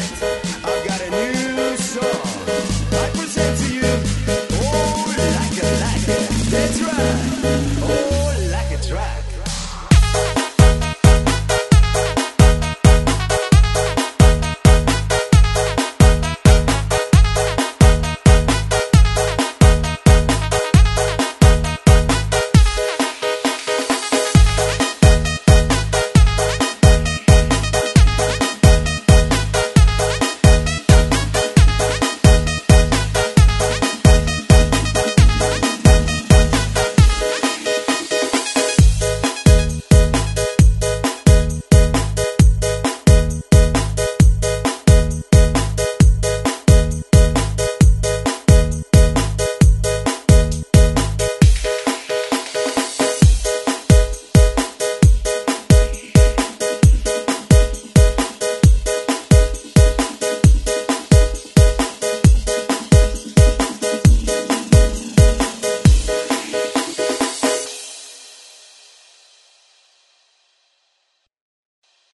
time.